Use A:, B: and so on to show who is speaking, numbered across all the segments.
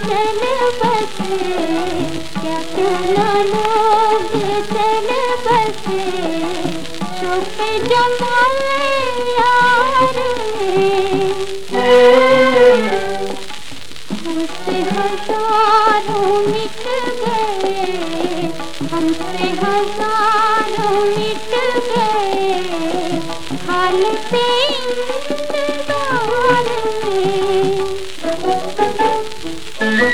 A: चल बसे क्या लोग चल बसे शोक जमाए हज़ारों मिट गए हमसे हज़ारों मिट गए हाल पे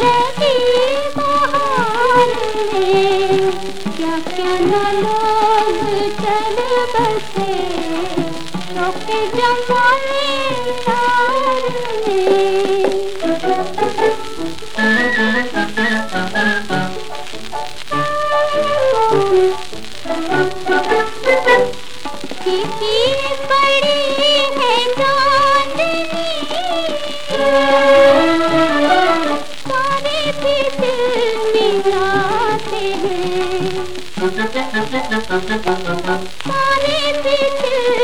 A: लगी बहार में क्या लोग चल यार किसी सारे भी दिल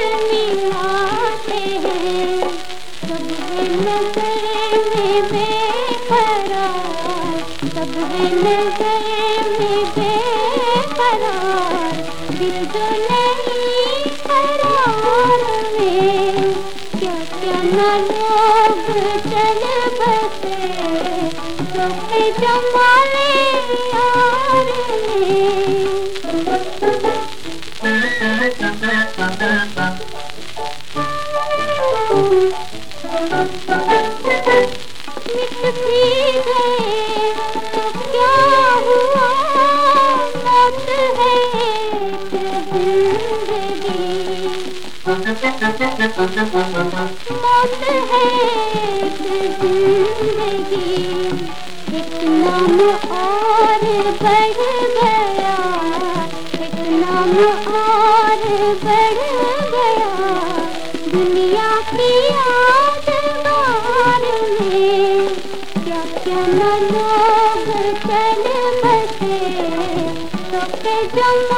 A: हैं। सब है नज़र में बेकरार, सब है नज़र में बेकरार। दिल जो नहीं करार में, क्या क्या न लोग चल बसे। जो जमाले और बढ़ गया एक नाम और लोग चल बसे तो के जमाने